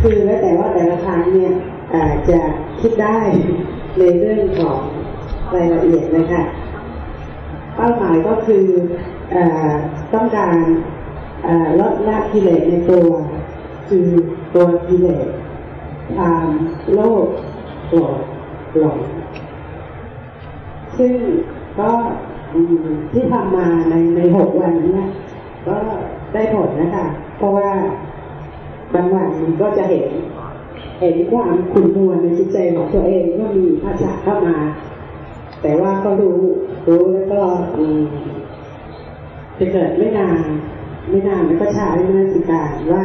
คือแล้วแต่ว่าแต่ละครั้งเนี่ยอาจะคิดได้ในเรื่องของรายละเอียดนะคะเป้าหมายก็คืออต้องการลดละกิเลสในตัว คือตัวกิเลสความโลภโกรธหลงซึ่งก็ที่ทำมาในในหกวันนี้ก็ได้ผลนะคะ เพราะว่า วันมันก็จะเห็น เห็นความขุ่นมัวในจิตใจของตัวเองว่ามีภาษาเข้ามา แต่ว่าก็รู้รู้แล้วก็จะเกิดไม่นานไม่นานแล้วก็ใช้มนสิการว่า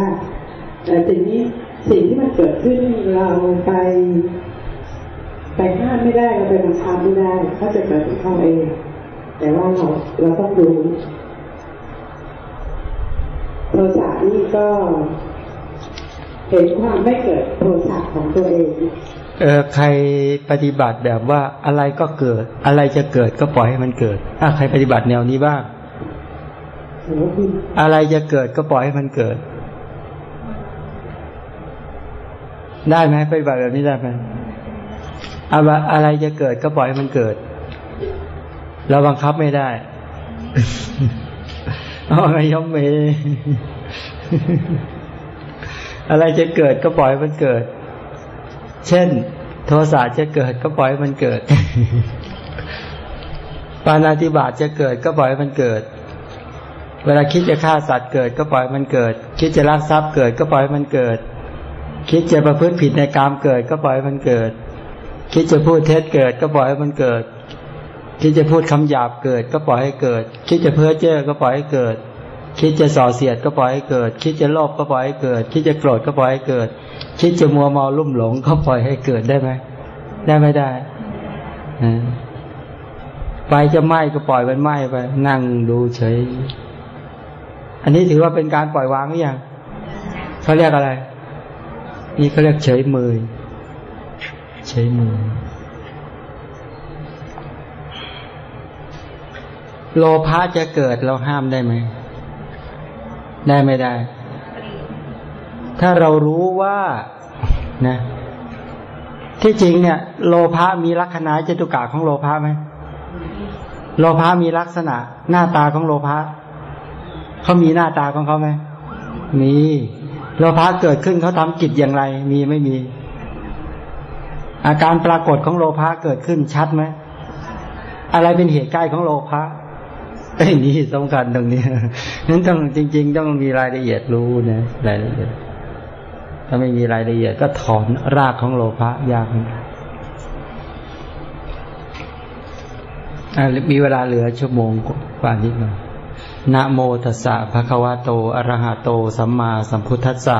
สิ่งนี้สิ่งที่มันเกิดขึ้นเราไปไปห้ามไม่ได้เราไปบังคับไม่ได้เขาจะเกิดขึ้นเขาเอง แต่ว่าเราเราต้องรู้โทสะนี่ก็ เห็นความไม่เกิดโทสะของตัวเองเออใครปฏิบัติแบบว่าอะไรก็เกิด อะไรจะเกิดก็ปล่อยให้มันเกิดถ้าใครปฏิบัติแนวนี้บ้างอะไรจะเกิดก็ปล่อยให้มันเกิด ได้ไหมปฏิบัติแบบนี้ได้ไหมอะไรจะเกิดก็ปล่อยให้มันเกิด เราบังคับไม่ได้เอาไงยอมเม อะไรจะเกิดก็ปล่อยมันเกิด เช่น โทสะจะเกิดก็ปล่อยมันเกิด ปานาติบาตจะเกิดก็ปล่อยมันเกิด เวลาคิดจะฆ่าสัตว์เกิดก็ปล่อยมันเกิด คิดจะลักทรัพย์เกิดก็ปล่อยมันเกิด คิดจะประพฤติผิดในกามเกิดก็ปล่อยมันเกิด คิดจะพูดเท็จเกิดก็ปล่อยมันเกิด คิดจะพูดคำหยาบเกิดก็ปล่อยให้เกิด คิดจะเพ้อเจ้อก็ปล่อยให้เกิด คิดจะส่อเสียดก็ปล่อยให้เกิด คิดจะโลภก็ปล่อยให้เกิด คิดจะโกรธก็ปล่อยให้เกิด คิดจะมัวเมาลุ่มหลงก็ปล่อยให้เกิดได้ไหมได้ไม่ได้ไฟจะไหม้ก็ปล่อยมันไหม้ไป นั่งดูเฉย อันนี้ถือว่าเป็นการปล่อยวางหรือยังเขาเรียกอะไร นี่เขาเรียกเฉยมือเฉยมือโลภะจะเกิดเราห้ามได้ไหม ได้ไม่ได้ ถ้าเรารู้ว่านะ ที่จริงเนี่ย โลภะมีลักษณะจตุกะของโลภะไหมโลภะมีลักษณะ หน้าตาของโลภะเขามีหน้าตาของเขาไหมมีโลภะเกิดขึ้นเขาทำกิจอย่างไร มีไม่มี อาการปรากฏของโลภะเกิดขึ้นชัดไหมอะไรเป็นเหตุใกล้ของโลภะ ไอ้นี่สำคัญตรงนี้นั้นต้องจริง ๆ ต้องมีรายละเอียดรู้นะรายละเอียด ถ้าไม่มีรายละเอียดก็ถอนรากของโลภะยากมีเวลาเหลือชั่วโมงกว่านิดหน่อยนะโมตัสสะภะคะวะโตอะระหะโต สัมมาสัมพุทธัสสะ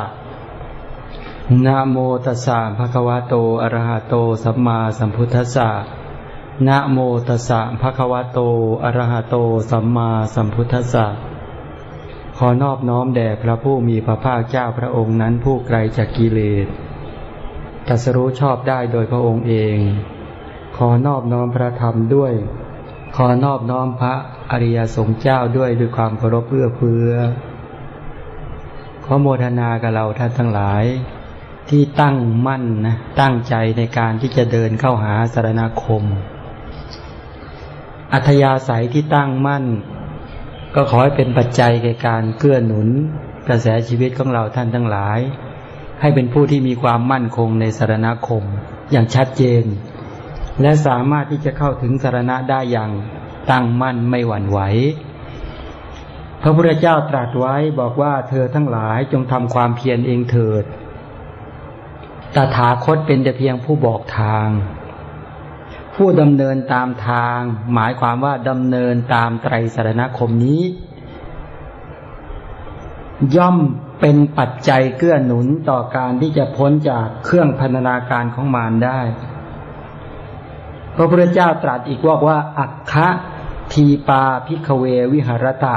นะโมตัสสะภะคะวะโตอะระหะโต สัมมาสัมพุทธัสสะ นะโมตัสสะภะคะวะโต อะระหะโต สัมมาสัมพุทธัสสะ ขอนอบน้อมแด่พระผู้มีพระภาคเจ้าพระองค์นั้นผู้ไกลจากกิเลสตัสรู้ชอบได้โดยพระองค์เอง ขอนอบน้อมพระธรรมด้วย ขอนอบน้อมพระอริยสงฆ์เจ้าด้วยด้วยความเคารพเพื่อเพื่อ ขอโมทนากับเราท่านทั้งหลายที่ตั้งมั่นนะตั้งใจในการที่จะเดินเข้าหาสารณคม อัธยาศัยที่ตั้งมั่น ก็ขอให้เป็นปัจจัยในการเกื้อหนุนกระแสชีวิตของเราท่านทั้งหลาย ให้เป็นผู้ที่มีความมั่นคงในสารณคม อย่างชัดเจน และสามารถที่จะเข้าถึงสารณะได้อย่างตั้งมั่นไม่หวั่นไหวพระพุทธเจ้าตรัสไว้บอกว่าเธอทั้งหลายจงทำความเพียรเองเถิด ตถาคตเป็นแต่เพียงผู้บอกทาง ผู้ดำเนินตามทาง หมายความว่าดำเนินตามไตรสรณคมนี้ ย่อมเป็นปัจจัยเกื้อหนุนต่อการที่จะพ้นจากเครื่องพันนาการของมารได้ พระพุทธเจ้าตรัสอีกว่าว่า อัคคะทีปาพิกเววิหรตะ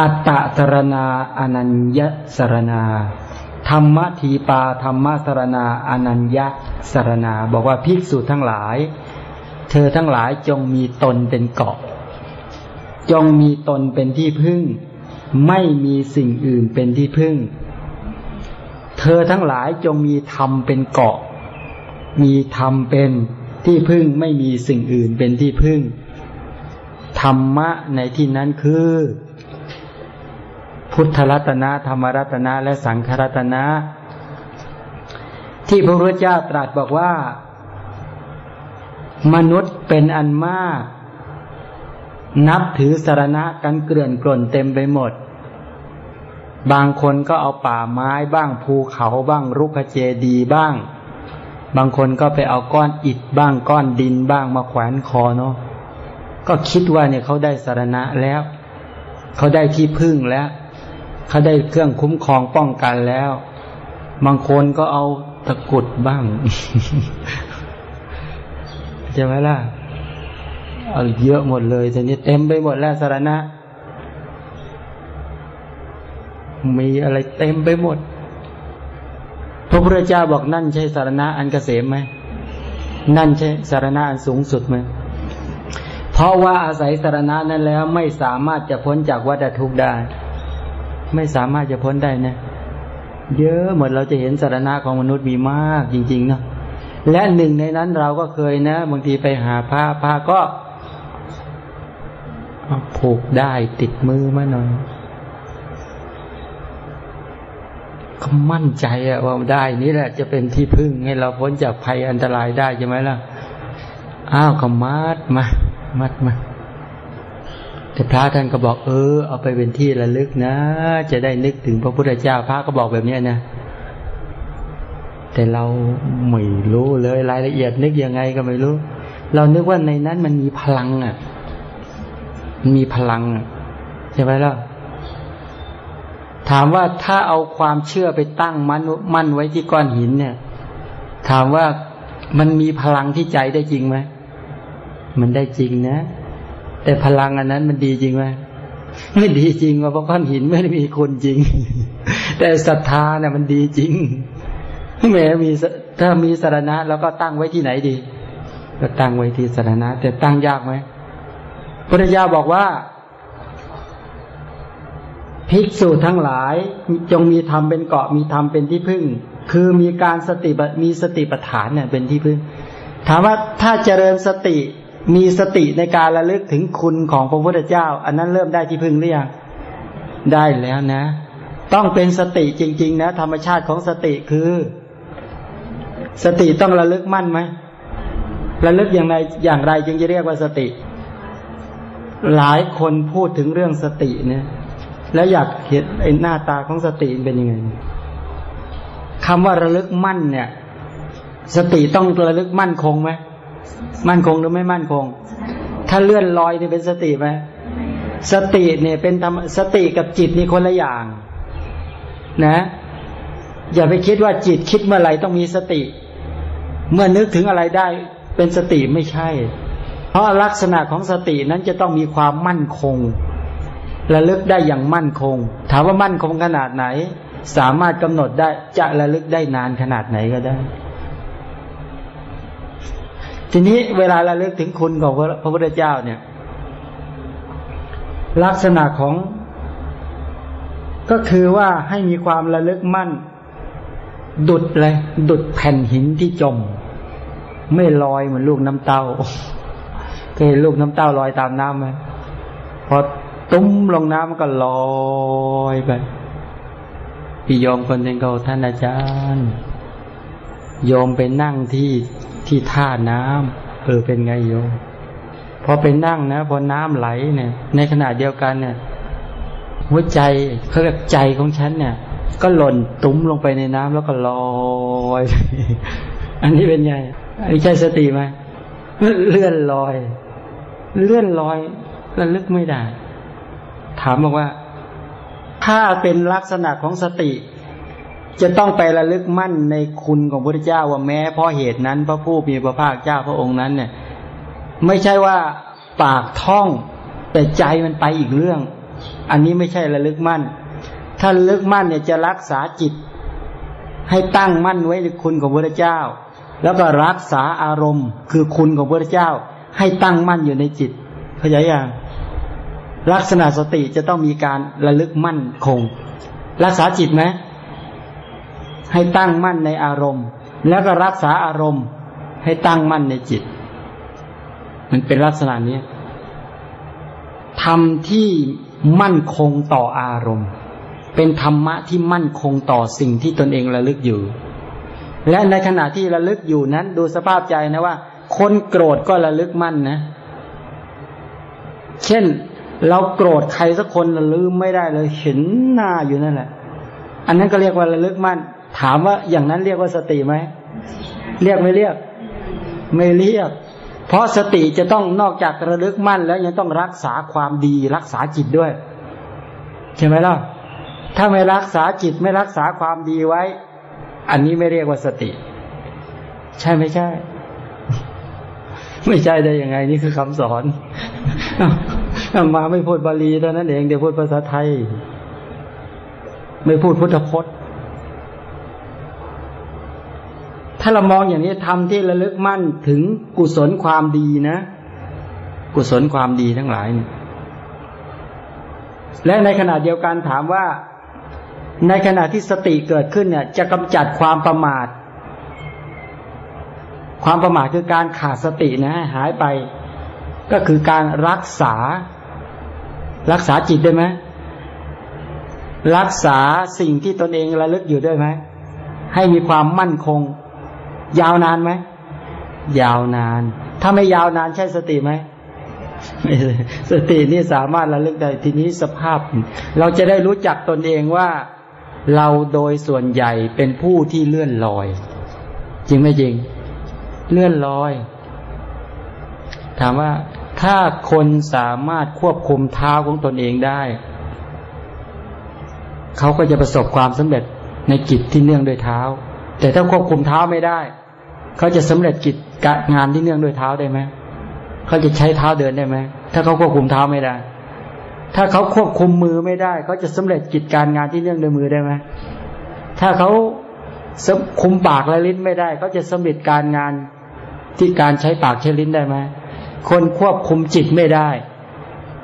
อัตตะสรณาอนัญญสรณาธรรมทีปาธรรมสรณาอนัญญสรณา บอกว่าภิกษุทั้งหลาย ธอทั้งหลายจงมีตนเป็นเกาะ จงมีตนเป็นที่พึ่ง ไม่มีสิ่งอื่นเป็นที่พึ่ง เธอทั้งหลายจงมีธรรมเป็นเกาะ มีธรรมเป็นที่พึ่งไม่มีสิ่งอื่นเป็นที่พึ่ง ธรรมะในที่นั้นคือ พุทธรัตนะธรรมรัตนะและสังฆรัตนะ ที่พระพุทธเจ้าตรัสบอกว่า มนุษย์เป็นอันมาก นับถือสารณะกันเกลื่อนกล่นเต็มไปหมด บางคนก็เอาป่าไม้บ้างภูเขาบ้างรุกขเจดีบ้าง บางคนก็ไปเอาก้อนอิฐบ้างก้อนดินบ้างมาแขวนคอเนาะก็คิดว่าเนี่ยเขาได้สารณะแล้ว เขาได้ที่พึ่งแล้ว เขาได้เครื่องคุ้มครองป้องกันแล้ว บางคนก็เอาตะกุดบ้าง ใช่ไหมล่ะเอาเยอะหมดเลยทีนี้เต็มไปหมดแล้วสารณะ มีอะไรเต็มไปหมด พระพุทธเจ้าบอกนั่นใช่สารณะอันเกษมไหมนั่นใช่สารณะอันสูงสุดไหมเพราะว่าอาศัยสารณะนั้นแล้วไม่สามารถจะพ้นจากวัฏทุกข์ได้ ไม่สามารถจะพ้นได้นะ เยอะหมดเราจะเห็นสารณะของมนุษย์มีมากจริงๆเนาะ และหนึ่งในนั้นเราก็เคยนะบางทีไปหาผ้าผ้าก็ผูกได้ติดมือมาหน่อยก็มั่นใจอะว่าได้นี่แหละ จะเป็นที่พึ่งให้เราพ้นจากภัยอันตรายได้ใช่ไหมล่ะอ้าวก็มัดมามัดมาแต่พระท่านก็บอกเออ เอาไปเป็นที่ระลึกนะ จะได้นึกถึงพระพุทธเจ้าพระก็บอกแบบนี้นะ แต่เราไม่รู้เลยรายละเอียดนึกยังไงก็ไม่รู้ เรานึกว่าในนั้นมันมีพลังอะมันมีพลังใช่ไหมล่ะถามว่าถ้าเอาความเชื่อไปตั้งมันมั่นไว้ที่ก้อนหินเนี่ย ถามว่ามันมีพลังที่ใจได้จริงไหมมันได้จริงนะ แต่พลังอันนั้นมันดีจริงไหมไม่ดีจริงว่าเพราะก้อนหินไม่ได้มีคุณจริง แต่ศรัทธาเนี่ยมันดีจริง แม้มีถ้ามีสารณะแล้วก็ตั้งไว้ที่ไหนดี ก็ตั้งไว้ที่สารณะ แต่ตั้งยากไหมพุทธเจ้าบอกว่า ภิกษุทั้งหลายจงมีธรรมเป็นเกาะมีธรรมเป็นที่พึ่ง คือมีการสติมีสติปัฏฐานเนี่ยเป็นที่พึ่ง ถามว่าถ้าเจริญสติมีสติในการระลึกถึงคุณของพระพุทธเจ้า อันนั้นเริ่มได้ที่พึ่งหรือยังได้แล้วนะ ต้องเป็นสติจริง ๆ นะ ธรรมชาติของสติคือ สติต้องระลึกมั่นไหมระลึกอย่างไรอย่างไรจึงจะเรียกว่าสติ หลายคนพูดถึงเรื่องสติเนี่ย แล้วอยากเห็นไอ้หน้าตาของสติเป็นยังไงคำว่าระลึกมั่นเนี่ย สติต้องระลึกมั่นคงไหมมั่นคงหรือไม่มั่นคง ถ้าเลื่อนลอยนี่เป็นสติไหมสติเนี่ยเป็นธรรมสติกับจิตนี่คนละอย่าง นะ อย่าไปคิดว่าจิตคิดเมื่อไหร่ต้องมีสติ เมื่อนึกถึงอะไรได้เป็นสติไม่ใช่ เพราะลักษณะของสตินั้นจะต้องมีความมั่นคงระลึกได้อย่างมั่นคง ถามว่ามั่นคงขนาดไหน สามารถกำหนดได้จะระลึกได้นานขนาดไหนก็ได้ ทีนี้เวลาระลึกถึงคุณของพระพุทธเจ้าเนี่ย ลักษณะของก็คือว่าให้มีความระลึกมั่น ดุดเลย ดุดแผ่นหินที่จม ไม่ลอยเหมือนลูกน้ำเต้าเคยลูกน้ำเต้าลอยตามน้ำไหมพอตุ้มลงน้ำมันก็ลอยไปพี่โยมคนหนึ่งเขาท่านอาจารย์โยมไปนั่งที่ที่ท่าน้ำเออเป็นไงโยมพอไปนั่งนะพอน้ำไหลเนี่ย ในขณะเดียวกันเนี่ย หัวใจเขาเรียกใจของฉันเนี่ย ก็หล่นตุ้มลงไปในน้ำแล้วก็ลอย อันนี้เป็นไงอันนี้ใช่สติไหมเลื่อนลอย เลื่อนลอยระลึกไม่ได้ ถามบอกว่า ถ้าเป็นลักษณะของสติ จะต้องไประลึกมั่นในคุณของพระพุทธเจ้าว่าแม้เพราะเหตุนั้น พระผู้มีพระภาคเจ้าพระองค์นั้น เนี่ย ไม่ใช่ว่าปากท่องแต่ใจมันไปอีกเรื่อง อันนี้ไม่ใช่ระลึกมั่น ถ้าลึกมั่นเนี่ยจะรักษาจิต ให้ตั้งมั่นไว้ในคุณของพระเจ้า แล้วก็รักษาอารมณ์ คือคุณของพระเจ้า ให้ตั้งมั่นอยู่ในจิตเข้าใจยังลักษณะสติจะต้องมีการระลึกมั่นคง รักษาจิตไหมให้ตั้งมั่นในอารมณ์ แล้วก็รักษาอารมณ์ ให้ตั้งมั่นในจิต มันเป็นลักษณะนี้ทำที่มั่นคงต่ออารมณ์ เป็นธรรมะที่มั่นคงต่อสิ่งที่ตนเองระลึกอยู่ และในขณะที่ระลึกอยู่นั้น ดูสภาพใจนะว่า คนโกรธก็ระลึกมั่นนะ เช่น เราโกรธใครสักคนลืมไม่ได้เลยเห็นหน้าอยู่นั่นแหละ อันนั้นก็เรียกว่าระลึกมั่น ถามว่าอย่างนั้นเรียกว่าสติไหมเรียกไม่เรียก ไม่เรียก เพราะสติจะต้องนอกจากระลึกมั่นแล้วยังต้องรักษาความดีรักษาจิตด้วยใช่ไหมล่ะ ถ้าไม่รักษาจิตไม่รักษาความดีไว้ อันนี้ไม่เรียกว่าสติ ใช่ไม่ใช่ ไม่ใช่ได้ยังไง นี่คือคำสอนมาไม่พูดบาลีเท่านั้นเองเดี๋ยวพูดภาษาไทย ไม่พูดพุทธพจน์ ถ้าเรามองอย่างนี้ทำที่ระลึกมั่นถึงกุศลความดีนะ กุศลความดีทั้งหลายเนี่ยและในขณะเดียวกันถามว่า ในขณะที่สติเกิดขึ้นเนี่ย จะกำจัดความประมาท ความประมาทคือการขาดสตินะหายไป ก็คือการรักษา รักษาจิตได้ไหมรักษาสิ่งที่ตนเองระลึกอยู่ด้วยไหมให้มีความมั่นคง ยาวนานไหมยาวนาน ถ้าไม่ยาวนานใช่สติไหมสตินี่สามารถระลึกได้ทีนี้สภาพ เราจะได้รู้จักตนเองว่า เราโดยส่วนใหญ่เป็นผู้ที่เลื่อนลอย จริงไหมจริง เลื่อนลอย ถามว่าถ้าคนสามารถควบคุมเท้าของตนเองได้ เขาก็จะประสบความสำเร็จในกิจที่เนื่องด้วยเท้า แต่ถ้าควบคุมเท้าไม่ได้ เขาจะสำเร็จกิจงานที่เนื่องด้วยเท้าได้ไหมเขาจะใช้เท้าเดินได้ไหมถ้าเขาควบคุมเท้าไม่ได้ ถ้าเขาควบคุมมือไม่ได้เขาจะสำเร็จกิจการงานที่เนื่องด้วยมือได้ไหมถ้าเขาคุมปากและลิ้นไม่ได้เขาจะสำเร็จการงานที่การใช้ปากใช้ลิ้นได้ไหมคนควบคุมจิตไม่ได้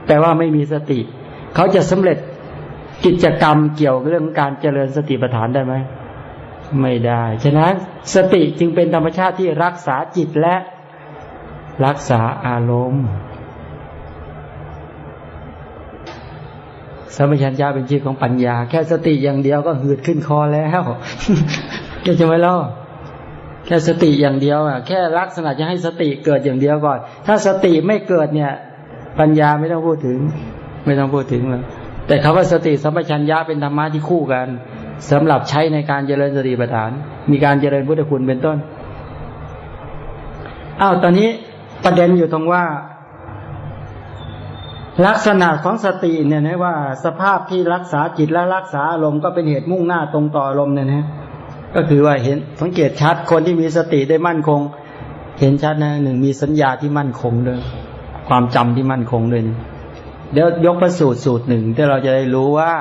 แปลว่าไม่มีสติ เขาจะสำเร็จกิจกรรมเกี่ยวเรื่องการเจริญสติปัฏฐานได้ไหมไม่ได้ ฉะนั้นสติจึงเป็นธรรมชาติที่รักษาจิตและรักษาอารมณ์ สมัชัญญาเป็นชื่อของปัญญา แค่สติอย่างเดียวก็หืดขึ้นคอแล้วจะไม่เล่าแค่สติอย่างเดียวอะแค่ลักษณะจะให้สติเกิดอย่างเดียวก่อน ถ้าสติไม่เกิดเนี่ย ปัญญาไม่ต้องพูดถึง ไม่ต้องพูดถึงเลยแต่คาว่าสติสัมปชัญญะเป็นธรรมะที่คู่กันสำหรับใช้ในการเจริญสติปัฏฐาน มีการเจริญพุทธคุณเป็นต้นอ้าวตอนนี้ประเด็นอยู่ตรงว่า ลักษณะของสติเนี่ยนะว่าสภาพที่รักษาจิตและรักษาอารมณ์ก็เป็นเหตุมุ่งหน้าตรงต่ออารมณ์เนี่ยนะก็คือว่าเห็นสังเกตชัดคนที่มีสติได้มั่นคง เห็นชัดนะหนึ่งมีสัญญาที่มั่นคงด้วยความจำที่มั่นคงด้วยนะเดี๋ยวยกประสูตรสูตรหนึ่งที่เราจะได้รู้ว่า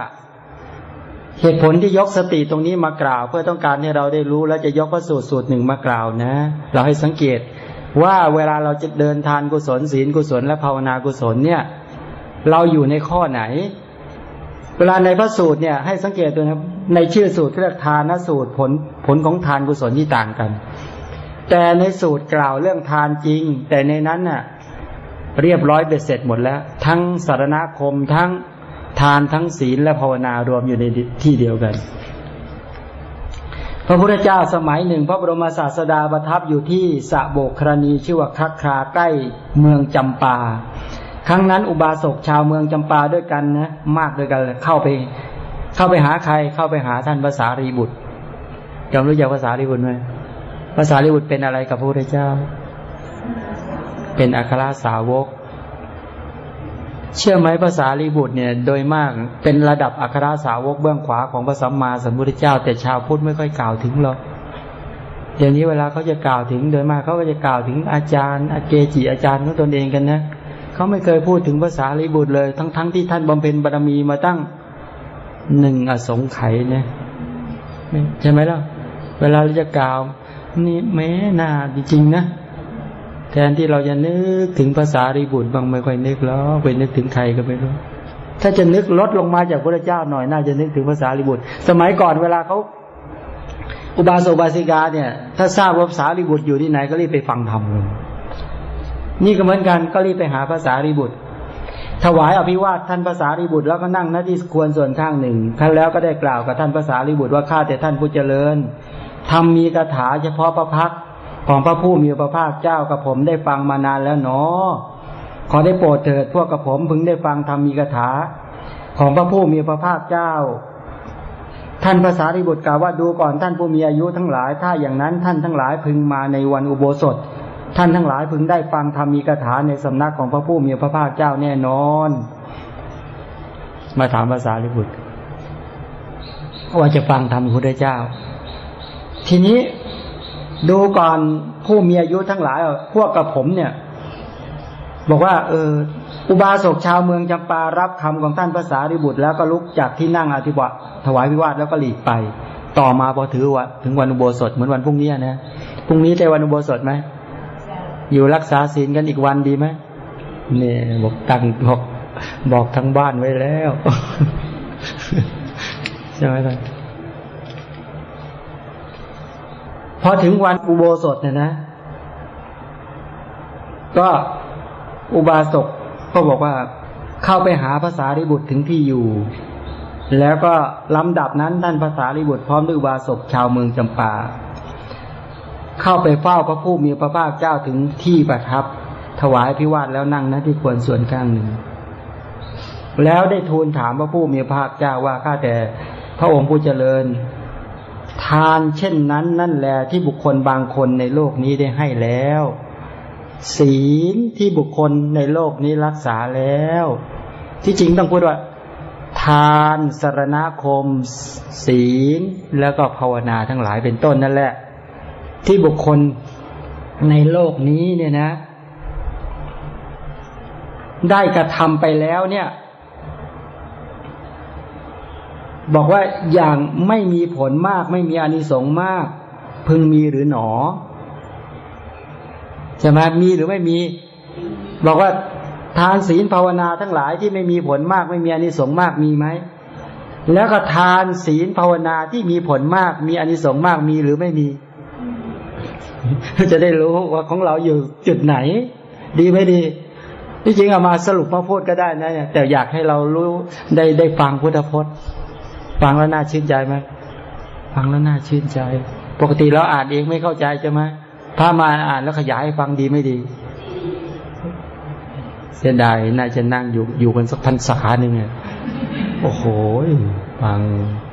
เหตุผลที่ยกสติตรงนี้มากล่าว เพื่อต้องการให้เราได้รู้แล้วจะยกประสูตรสูตรหนึ่งมากล่าวนะ เราให้สังเกตว่าเวลาเราจะเดินทานกุศลศีลกุศลและภาวนากุศลเนี่ย เราอยู่ในข้อไหน เวลาในพระสูตรเนี่ย ให้สังเกตตัวนะในชื่อสูตรเรียกทานสูตรผลผลของทานกุศลที่ต่างกัน แต่ในสูตรกล่าวเรื่องทานจริง แต่ในนั้นน่ะ เรียบร้อยเบ็ดเสร็จหมดแล้ว ทั้งสารณคมทั้งทานทั้งศีลและภาวนารวมอยู่ในที่เดียวกัน พระพุทธเจ้าสมัยหนึ่ง พระบรมศาสดาประทับอยู่ที่สะโบกครณีชื่อว่าคักคาใกล้เมืองจำปา ครั้งนั้นอุบาสกชาวเมืองจำปาด้วยกันนะมากด้วยกันเข้าไป เข้าไปหาใครเข้าไปหาท่านภาษารีบุตรจำรู้จักภาษารีบุตรไหมภาษารีบุตรเป็นอะไรกับพระพุทธเจ้า เป็นอัครสาวก เชื่อไหมภาษาลีบุตรเนี่ย โดยมากเป็นระดับอัครสาวกเบื้องขวาของพระสัมมาสัมพุทธเจ้า แต่ชาวพุทธไม่ค่อยกล่าวถึงหรอกเดี๋ยวนี้เวลาเขาจะกล่าวถึงโดยมากเขาก็จะกล่าวถึงอาจารย์อาเกจิอาจารย์ของตนเองกันนะ เขาไม่เคยพูดถึงภาษาลีบุตรเลย ทั้งๆทที่ท่านบำเพ็ญบารมีมาตั้งหนึ่งอสงไขยเนี่ยใช่ไหมล่ะ เวลาเราจะกล่าว นี่แม้น่าจริงๆนะแทนที่เราจะนึกถึงภาษาริบุตรบางไม่ค่อยนึกแล้วไปนึกถึงใครก็ไม่รู้ถ้าจะนึกลดลงมาจากพระเจ้าหน่อยน่าจะนึกถึงภาษาริบุตร สมัยก่อนเวลาเขาอุบาสกบาสิกาเนี่ย ถ้าทราบว่าภาษาริบุตรอยู่ที่ไหนก็รีบไปฟังธรรมเลย นี่ก็เหมือนกันก็รีบไปหาภาษาริบุตร ถวายอภิวาทท่านภาษาริบุตรแล้วก็นั่งหน้าที่ควรส่วนข้างหนึ่งท่านแล้วก็ได้กล่าวกับท่านภาษาริบุตรว่าข้าแต่ท่านผู้เจริญทำมีคาถาเฉพาะพระพักของพระผู้มีพระภาคเจ้ากับผมได้ฟังมานานแล้วเนาะขอได้โปรดเถิดพวกกับผมพึงได้ฟังทำมีคาถา ของพระผู้มีพระภาคเจ้า ท่านภาษาริบุตรกล่าวว่าดูก่อนท่านผู้มีอายุทั้งหลาย ถ้าอย่างนั้นท่านทั้งหลายพึงมาในวันอุโบสถ ท่านทั้งหลายพึงได้ฟังธรรมีคาถาในสำนักของพระผู้มีพระภาคเจ้าแน่นอน มาถามภาษาริบุตรว่าจะฟังธรรมพระเจ้า ทีนี้ดูก่อนผู้มีอายุทั้งหลายพวกกับผมเนี่ย บอกว่า เออ อุบาสกชาวเมืองจำปารับคำของท่านภาษาริบุตร แล้วก็ลุกจากที่นั่งอธิบัติถวายวิวาทแล้วก็หลีกไป ต่อมาพอถือว่าถึงวันอุโบสถเหมือนวันพรุ่งนี้นะพรุ่งนี้ได้วันอุโบสถไหม อยู่รักษาศีลกันอีกวันดีไหมเนี่ยบอกตั้งบอกบอกทั้งบ้านไว้แล้วใช่ไหมท่านพอถึงวันอุโบสถเนี่ยนะ ก็อุบาสกก็บอกว่าเข้าไปหาภาษาริบุตรถึงที่อยู่ แล้วก็ลำดับนั้นท่านภาษาริบุตรพร้อมด้วยอุบาสกชาวเมืองจำปา เข้าไปเฝ้าพระผู้มีพระภาคเจ้าถึงที่ประทับ ถวายพิวาทแล้วนั่งนะที่ควรส่วนข้างหนึ่ง แล้วได้ทูลถามพระผู้มีพระภาคเจ้าว่าข้าแต่พระองค์ผู้เจริญ ทานเช่นนั้นนั่นแหละที่บุคคลบางคนในโลกนี้ได้ให้แล้ว ศีลที่บุคคลในโลกนี้รักษาแล้ว ที่จริงต้องพูดว่า ทานสรณคม ศีลแล้วก็ภาวนาทั้งหลายเป็นต้นนั่นแหละ ที่บุคคลในโลกนี้เนี่ยนะ ได้กระทำไปแล้วเนี่ย บอกว่าอย่างไม่มีผลมาก ไม่มีอนิสงส์มาก พึงมีหรือหนอใช่ไหมมีหรือไม่มี บอกว่าทานศีลภาวนาทั้งหลายที่ไม่มีผลมาก ไม่มีอนิสงส์มากมีไหมแล้วก็ทานศีลภาวนาที่มีผลมาก มีอนิสงส์มากมีหรือไม่มี จะได้รู้ว่าของเราอยู่จุดไหน ดีไม่ดีที่จริงเอามาสรุปมาพูดก็ได้นะแต่อยากให้เรารู้ได้ได้ฟังพุทธพจน์ฟังแล้วน่าชื่นใจไหมฟังแล้วน่าชื่นใจ ปกติเราอ่านเองไม่เข้าใจใช่ไหมพามาอ่านแล้วขยายให้ฟังดีไม่ดี เสียดายน่าจะนั่งอยู่อยู่กันสักพันษาหนึ่งเนี่ยโอ้โหฟัง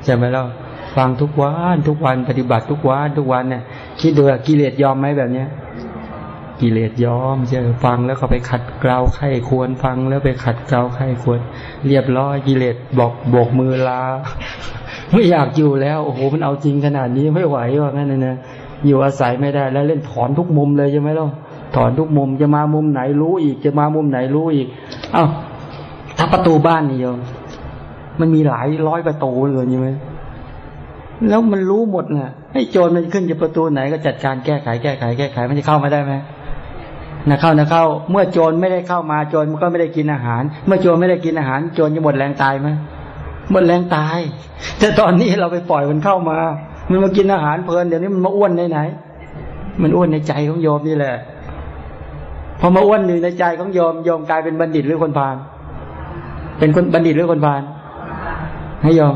ใช่ไหมล่ะ ฟังทุกวันทุกวันปฏิบัติทุกวันทุกวันเนี่ยคิดดูกิเลสยอมไหมแบบเนี้ยกิเลสยอมใช่ฟังแล้วก็ไปขัดเกลาไข้ควรฟังแล้วไปขัดเกลาไข้ควร เรียบร้อยกิเลสบอกโบกมือลา ไม่อยากอยู่แล้ว โอ้โหมันเอาจริงขนาดนี้ไม่ไหวว่างั้นนะอยู่อาศัยไม่ได้แล้วเล่นถอนทุกมุมเลยใช่ไหมล่ะถอนทุกมุมจะมามุมไหนรู้อีกจะมามุมไหนรู้อีก เอ้าถ้าประตูบ้านนี่โยมมันมีหลายร้อยประตูเลยใช่ไหม แล้วมันรู้หมดน่ะให้โจรมันขึ้นจากประตูไหนก็จัดการแก้ไขแก้ไขแก้ไขมันจะเข้ามาได้ไหมนะเข้านะเข้า เมื่อโจรไม่ได้เข้ามาโจรมันก็ไม่ได้กินอาหาร เมื่อโจรไม่ได้กินอาหาร โจรจะหมดแรงตายไหมหมดแรงตาย แต่ตอนนี้เราไปปล่อยมันเข้ามา มันมากินอาหารเพลินเดี๋ยวนี้มันมาอ้วนในไหน มันอ้วนในใจของโยมนี่แหละพอมาอ้วนอยู่ในใจของโยมโยมกลายเป็นบัณฑิตหรือคนพาลเป็นคนบัณฑิตหรือคนพาลให้โยม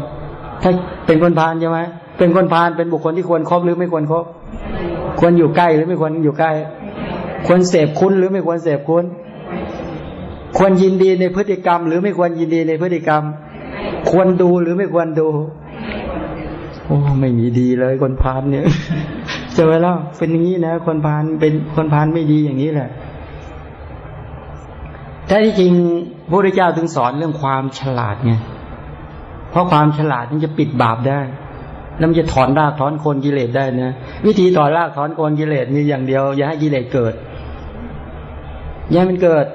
ถ้าเป็นคนพาลใช่ไหมเป็นคนพาลเป็นบุคคลที่ควรครบหรือไม่ควรครบควรอยู่ใกล้หรือไม่ควรอยู่ใกล้ ควรเสพคุณหรือไม่ควรเสพคุณควรยินดีในพฤติกรรม หรือไม่ควรยินดีในพฤติกรรม ควรดูหรือไม่ควรดู โอ้ไม่มีดีเลยคนพาลเนี่ยเจอแล้วเป็นอย่างนี้นะคนพาลเป็นคนพาลไม่ดีอย่างนี้แหละแท้ที่จริงพระพุทธเจ้าถึงสอนเรื่องความฉลาดไง เพราะความฉลาดมันจะปิดบาปได้ แล้วมันจะถอนรากถอนโคนกิเลสได้นะวิธีถอนรากถอนโคนกิเลสมีอย่างเดียว อย่าให้กิเลสเกิด อย่าให้มันเกิด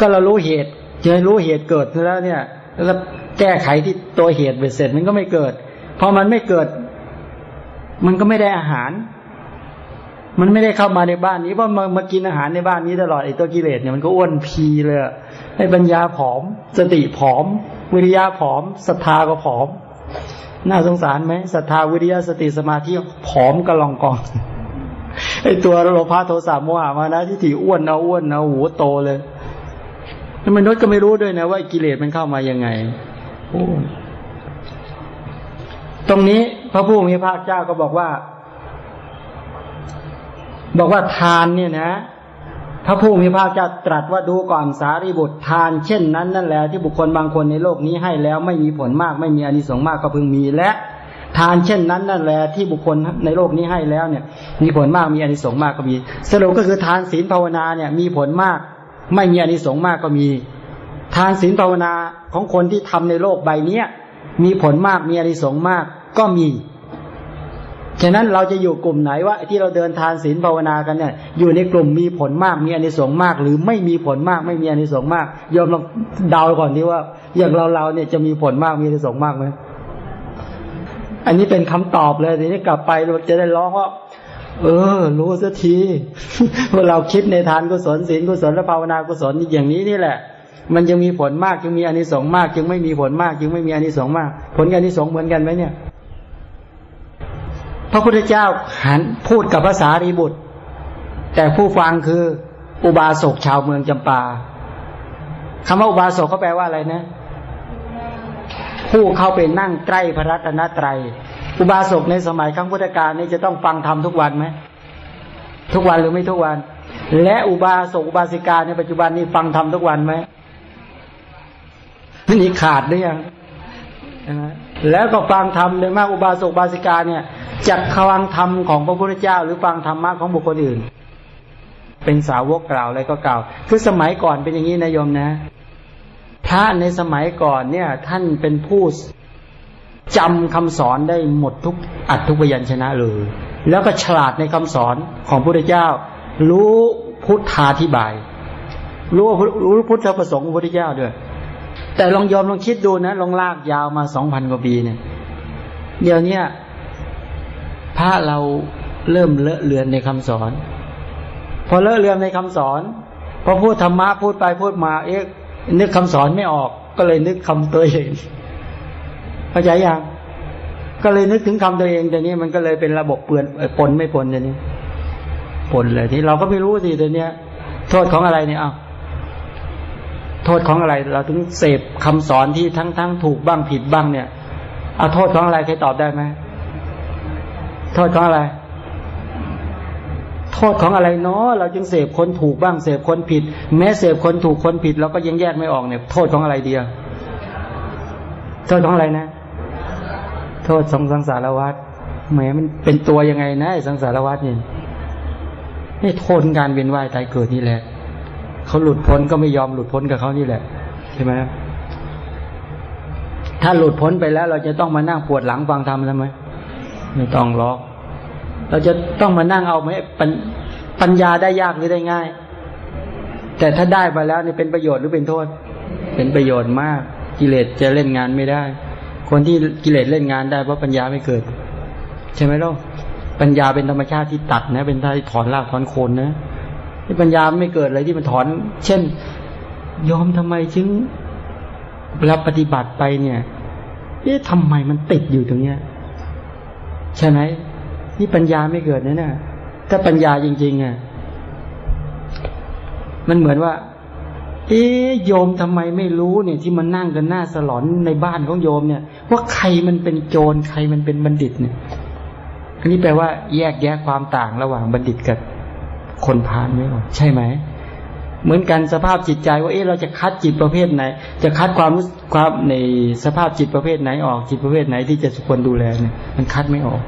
ก็เรารู้เหตุจะรู้เหตุเกิดแล้วเนี่ยแล้วแก้ไขที่ตัวเหตุเบ็ดเสร็จมันก็ไม่เกิดพอมันไม่เกิด มันก็ไม่ได้อาหาร มันไม่ได้เข้ามาในบ้านนี้เพราะมามากินอาหารในบ้านนี้ตลอดไอ้ตัวกิเลสเนี่ยมันก็อ้วนพีเลยให้ปัญญาผอม สติผอม วิริยะผอมศรัทธาก็ผอม น่าสงสารไหมศรัทธาวิริยะสติสมาธิผอมกระลองกองไอตัวโลภะโทสะโมหะมานะที่ถีอ้วนเอาอ้วนเอาหัวโตเลยมนุษย์ก็ไม่รู้ด้วยนะว่ากิเลสมันเข้ามายังไงโอ้ตรงนี้พระผู้มีพระเจ้าก็บอกว่า บอกว่าทานเนี่ยนะ ระผู้มีพระเจ้าตรัสว่าดูก่อนสารีบุตรทาน เช่นนั้นนั่นแหละที่บุคคลบางคนในโลกนี้ให้แล้วไม่มีผลมากไม่มีอานิสงส์มากก็พึงมีและ ทานเช่นนั้นนั่นแหละที่บุคคลในโลกนี้ให้แล้วเนี่ย มีผลมากมีอานิสงส์มากก็มี สรุปก็คือทานศีลภาวนาเนี่ย มีผลมาก ไม่มีอานิสงส์มากก็มี ทานศีลภาวนาของคนที่ทำในโลกใบเนี้ยมีผลมากมีอานิสงส์มากก็มี ฉะนั้นเราจะอยู่กลุ่มไหนว่าที่เราเดินทานศีลภาวนากันเนี่ยอยู่ในกลุ่มมีผลมากมีอานิสงส์มาก หรือไม่มีผลมากไม่มีอานิสงส์มากยอมลองเดาก่อนดีว่า อย่างเราเราเนี่ยจะมีผลมากมีอานิสงส์มากไหมอันนี้เป็นคำตอบเลยทีนี้กลับไปเราจะได้ร้องว่าเออ รู้สักทีว่าเราคิดในทานกุศลศีลกุศลและภาวนากุศลอย่างนี้นี่แหละ มันยังมีผลมากจึงมีอานิสงส์มาก จึงไม่มีผลมาก จึงไม่มีอานิสงส์มาก ผลกับอานิสงส์เหมือนกันไหมเนี่ย พระพุทธเจ้าหันพูดกับภาษารีบุตร แต่ผู้ฟังคืออุบาสกชาวเมืองจำปาคำว่าอุบาสกเขาแปลว่าอะไรนะ ผู้เข้าไปนั่งใกล้พระรัตนตรัย อุบาสกในสมัยครั้งพุทธกาลนี้จะต้องฟังธรรมทุกวันไหมทุกวันหรือไม่ทุกวัน และอุบาสกอุบาสิกาในปัจจุบันนี้ฟังธรรมทุกวันไหมนี่ขาดหรือยังแล้วก็ฟังธรรมโดยมากอุบาสกอุบาสิกาเนี่ย จะฟังธรรมของพระพุทธเจ้า หรือฟังธรรมะของบุคคลอื่น เป็นสาวกกล่าวอะไรก็กล่าว คือสมัยก่อนเป็นอย่างนี้นะโยมนะพระในสมัยก่อนเนี่ย ท่านเป็นผู้จำคำสอนได้หมดทุกอัดทุกยัญชนะเลย แล้วก็ฉลาดในคำสอนของพระพุทธเจ้า รู้พุทธาธิบาย รู้รู้พุทธประสงค์ของพระพุทธเจ้าด้วย แต่ลองยอมลองคิดดูนะ ลองลากยาวมาสองพันกว่าปีเนี่ย เดี๋ยวนี้ พระเราเริ่มเลอะเลือนในคำสอน พอเลอะเลือนในคำสอนพอพูดธรรมะพูดไปพูดมาเอ๊ะนึกคำสอนไม่ออก ก็เลยนึกคำตัวเองเข้าใจยังก็เลยนึกถึงคำตัวเองแต่นี้มันก็เลยเป็นระบบเปลือนปนไม่ปนแต่นี้ปนเลยที่เราก็ไม่รู้สิตัวเนี้ยโทษของอะไรเนี่ยอ้าวโทษของอะไร เราถึงเสพคำสอนที่ทั้งทั้งถูกบ้างผิดบ้างเนี่ยเอาโทษของอะไรใครตอบได้ไหม โทษของอะไร โทษของอะไรเนาะเราจึงเสพคนถูกบ้างเสพคนผิด แม้เสพคนถูกคนผิดเราก็ยังแยกไม่ออกเนี่ย โทษของอะไรเดียวโทษของอะไรนะ โทษสองสังสารวัฏแหมมันเป็นตัวยังไงนะสังสารวัฏนี่นี่โทษการเวียนว่ายตายเกิดนี่แหละเขาหลุดพ้นก็ไม่ยอมหลุดพ้นกับเขานี่แหละใช่ไหมถ้าหลุดพ้นไปแล้ว เราจะต้องมานั่งปวดหลังฟังธรรมทำไม ไม่ต้องหรอก เราจะต้องมานั่งเอาไหมปปัญญาได้ยากหรือได้ง่าย แต่ถ้าได้ไปแล้วนี่เป็นประโยชน์หรือเป็นโทษ เป็นประโยชน์มาก กิเลสจะเล่นงานไม่ได้ คนที่กิเลสเล่นงานได้เพราะปัญญาไม่เกิด ใช่ไหมล่ะปัญญาเป็นธรรมชาติที่ตัดนะ เป็นที่ถอนรากถอนโคนนะที่ปัญญาไม่เกิดอะไรที่มันถอน เช่นยอมทำไมจึงรับปฏิบัติไปเนี่ยเอ๊ะทำไมมันติดอยู่ตรงเนี้ย ใช่ไหมนี่ปัญญาไม่เกิดนะเนี่ยถ้าปัญญาจริงๆอะมันเหมือนว่า เอ๊โยมทำไมไม่รู้เนี่ย ที่มันนั่งกันหน้าสลอนในบ้านของโยมเนี่ย ว่าใครมันเป็นโจรใครมันเป็นบัณฑิตเนี่ยอันนี้แปลว่าแยกแยะความต่างระหว่างบัณฑิตกับคนพาลไม่หรอใช่ไหม เหมือนกันสภาพจิตใจว่าเอ๊ะเราจะคัดจิตประเภทไหน จะคัดความความในสภาพจิตประเภทไหนออกจิตประเภทไหนที่จะควรดูแลเนี่ย มันคัดไม่ออก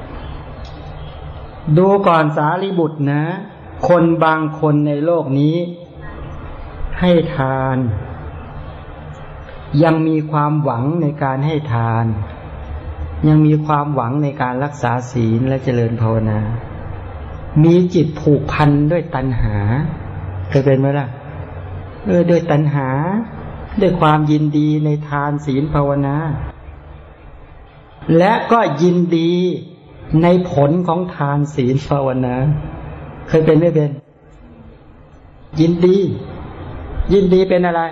ดูก่อนสารีบุตรนะ คนบางคนในโลกนี้ ให้ทาน ยังมีความหวังในการให้ทาน ยังมีความหวังในการรักษาศีลและเจริญภาวนา มีจิตผูกพันด้วยตัณหาเคยเป็นไหมล่ะ เออด้วยตัณหา ด้วยความยินดีในทานศีลภาวนา และก็ยินดีในผลของทานศีลภาวนา เคยเป็นไม่เป็น ยินดี ยินดีเป็นอะไร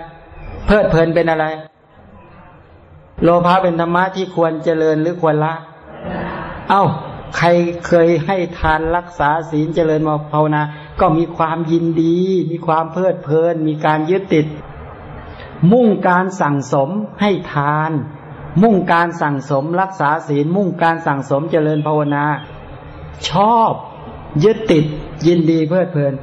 เพลิดเพลินเป็นอะไร โลภะเป็นธรรมะที่ควรเจริญหรือควรละ เอ้า ใครเคยให้ทานรักษาศีลเจริญมาภาวนา ก็มีความยินดี มีความเพลิดเพลิน มีการยึดติด มุ่งการสั่งสมให้ทาน มุ่งการสั่งสมรักษาศีล มุ่งการสั่งสมเจริญภาวนา ชอบยึดติดยินดีเพลิดเพลิน